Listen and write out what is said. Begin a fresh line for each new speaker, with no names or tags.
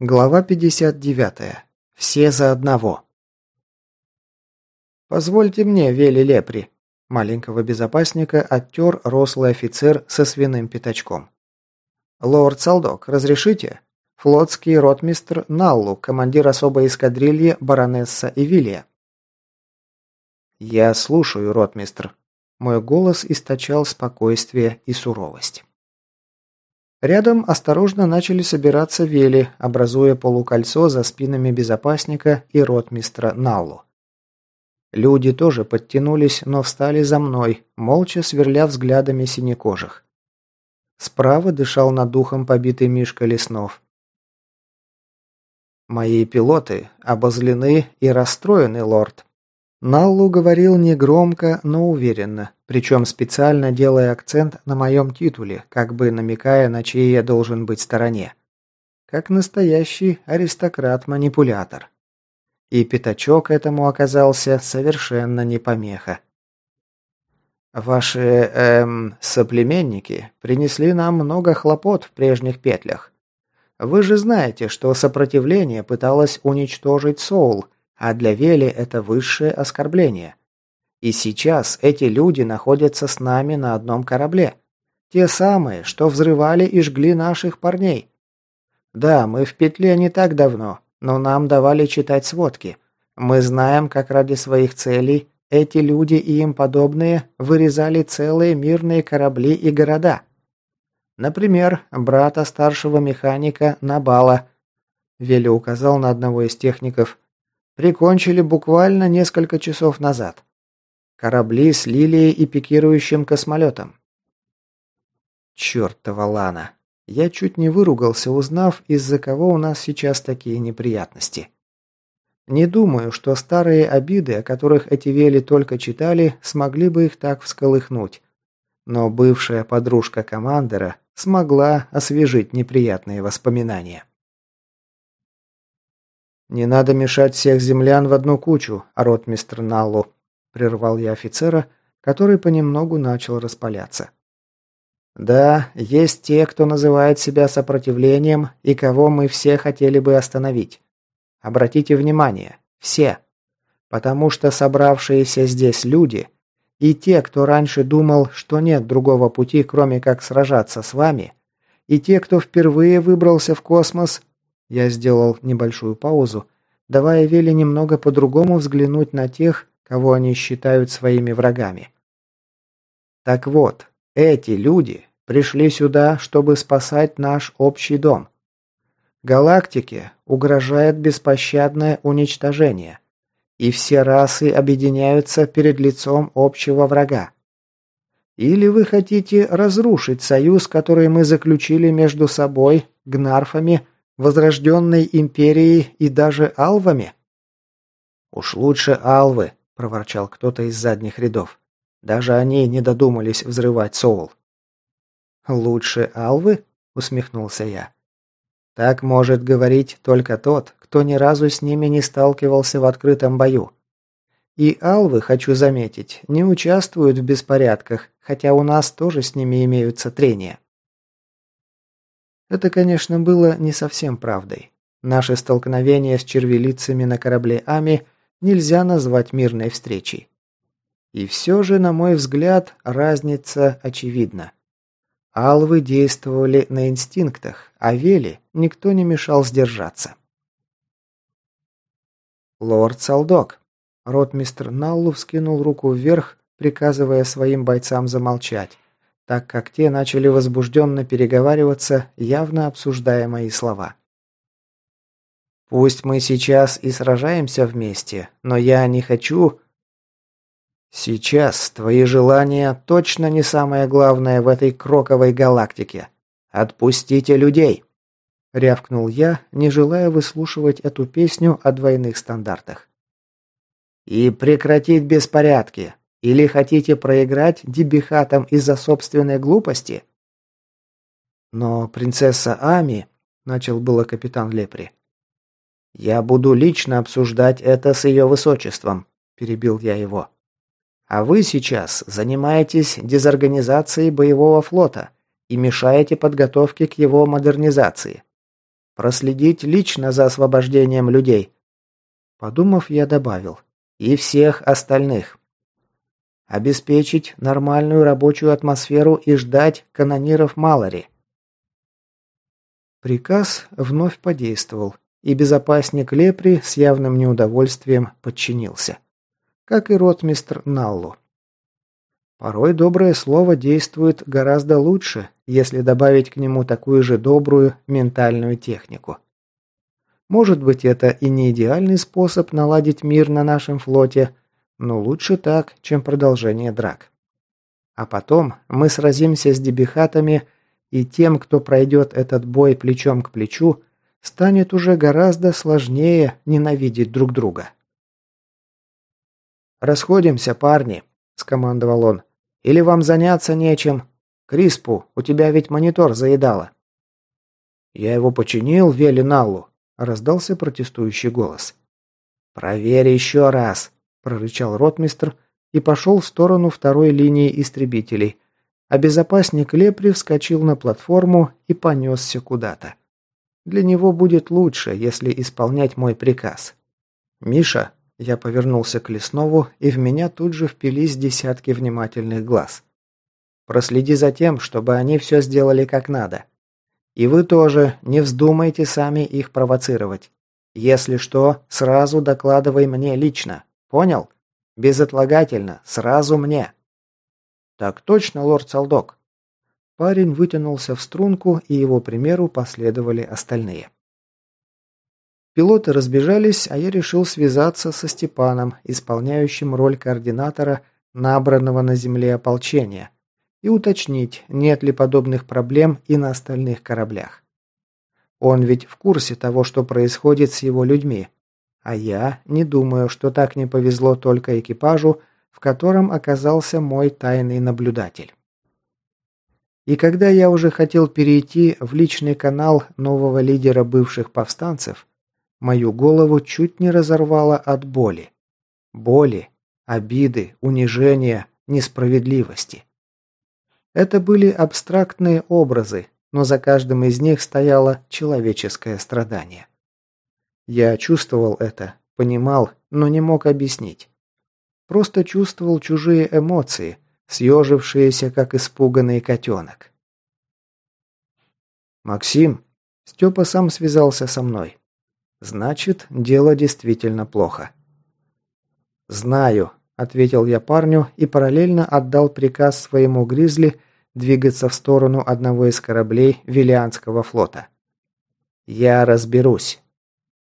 Глава 59. Все за одного. «Позвольте мне, Вели Лепри». Маленького безопасника оттер рослый офицер со свиным пятачком. «Лорд Салдок, разрешите?» Флотский ротмистр Наллу, командир особой эскадрильи баронесса Эвилия. «Я слушаю, ротмистр». Мой голос источал спокойствие и суровость. Рядом осторожно начали собираться вели, образуя полукольцо за спинами безопасника и ротмистра Наллу. Люди тоже подтянулись, но встали за мной, молча сверля взглядами синекожих. Справа дышал над духом побитый Мишка Леснов. «Мои пилоты обозлены и расстроены, лорд», Наллу говорил негромко, но уверенно, причем специально делая акцент на моем титуле, как бы намекая, на чьей я должен быть стороне. Как настоящий аристократ-манипулятор. И пятачок этому оказался совершенно не помеха. Ваши, эм, соплеменники принесли нам много хлопот в прежних петлях. Вы же знаете, что сопротивление пыталось уничтожить Соул – а для Вели это высшее оскорбление. И сейчас эти люди находятся с нами на одном корабле. Те самые, что взрывали и жгли наших парней. Да, мы в петле не так давно, но нам давали читать сводки. Мы знаем, как ради своих целей эти люди и им подобные вырезали целые мирные корабли и города. Например, брата старшего механика Набала. Вели указал на одного из техников, Прикончили буквально несколько часов назад. Корабли с Лилией и пикирующим космолетом. Чёртова Лана. Я чуть не выругался, узнав, из-за кого у нас сейчас такие неприятности. Не думаю, что старые обиды, о которых эти вели только читали, смогли бы их так всколыхнуть. Но бывшая подружка командора смогла освежить неприятные воспоминания. «Не надо мешать всех землян в одну кучу, ротмистр Наллу», – прервал я офицера, который понемногу начал распаляться. «Да, есть те, кто называет себя сопротивлением и кого мы все хотели бы остановить. Обратите внимание, все. Потому что собравшиеся здесь люди и те, кто раньше думал, что нет другого пути, кроме как сражаться с вами, и те, кто впервые выбрался в космос, я сделал небольшую паузу, давая Веле немного по-другому взглянуть на тех, кого они считают своими врагами. Так вот, эти люди пришли сюда, чтобы спасать наш общий дом. Галактике угрожает беспощадное уничтожение, и все расы объединяются перед лицом общего врага. Или вы хотите разрушить союз, который мы заключили между собой, гнарфами, Возрожденной империей и даже алвами? Уж лучше алвы, проворчал кто-то из задних рядов. Даже они не додумались взрывать Соул. Лучше алвы? усмехнулся я. Так может говорить только тот, кто ни разу с ними не сталкивался в открытом бою. И алвы, хочу заметить, не участвуют в беспорядках, хотя у нас тоже с ними имеются трения. Это, конечно, было не совсем правдой. Наши столкновения с червелицами на корабле Ами нельзя назвать мирной встречей. И все же, на мой взгляд, разница очевидна. Алвы действовали на инстинктах, а Вели никто не мешал сдержаться. «Лорд Салдок!» Ротмистр Наллу вскинул руку вверх, приказывая своим бойцам замолчать так как те начали возбужденно переговариваться, явно обсуждая мои слова. «Пусть мы сейчас и сражаемся вместе, но я не хочу...» «Сейчас твои желания точно не самое главное в этой кроковой галактике. Отпустите людей!» Рявкнул я, не желая выслушивать эту песню о двойных стандартах. «И прекратить беспорядки. Или хотите проиграть дебихатом из-за собственной глупости? Но принцесса Ами, начал было капитан Лепри. Я буду лично обсуждать это с ее высочеством, перебил я его. А вы сейчас занимаетесь дезорганизацией боевого флота и мешаете подготовке к его модернизации. Проследить лично за освобождением людей. Подумав, я добавил. И всех остальных. Обеспечить нормальную рабочую атмосферу и ждать канониров Малори. Приказ вновь подействовал, и безопасник Лепри с явным неудовольствием подчинился. Как и ротмистр Наллу. Порой доброе слово действует гораздо лучше, если добавить к нему такую же добрую ментальную технику. Может быть, это и не идеальный способ наладить мир на нашем флоте, но лучше так, чем продолжение драк. А потом мы сразимся с дебихатами, и тем, кто пройдет этот бой плечом к плечу, станет уже гораздо сложнее ненавидеть друг друга. «Расходимся, парни», – скомандовал он. «Или вам заняться нечем? Криспу, у тебя ведь монитор заедало». «Я его починил, Вели Наллу», – раздался протестующий голос. «Проверь еще раз», – прорычал ротмистр и пошел в сторону второй линии истребителей, а безопасник Лепри вскочил на платформу и понесся куда-то. Для него будет лучше, если исполнять мой приказ. «Миша, я повернулся к Леснову, и в меня тут же впились десятки внимательных глаз. «Проследи за тем, чтобы они все сделали как надо. И вы тоже не вздумайте сами их провоцировать. Если что, сразу докладывай мне лично. Понял? Безотлагательно, сразу мне». «Так точно, лорд Салдок». Парень вытянулся в струнку, и его примеру последовали остальные. Пилоты разбежались, а я решил связаться со Степаном, исполняющим роль координатора набранного на земле ополчения, и уточнить, нет ли подобных проблем и на остальных кораблях. Он ведь в курсе того, что происходит с его людьми, а я не думаю, что так не повезло только экипажу, в котором оказался мой тайный наблюдатель. И когда я уже хотел перейти в личный канал нового лидера бывших повстанцев, Мою голову чуть не разорвало от боли. Боли, обиды, унижения, несправедливости. Это были абстрактные образы, но за каждым из них стояло человеческое страдание. Я чувствовал это, понимал, но не мог объяснить. Просто чувствовал чужие эмоции, съежившиеся, как испуганный котенок. «Максим!» Степа сам связался со мной. Значит, дело действительно плохо. «Знаю», – ответил я парню и параллельно отдал приказ своему Гризли двигаться в сторону одного из кораблей Виллианского флота. «Я разберусь».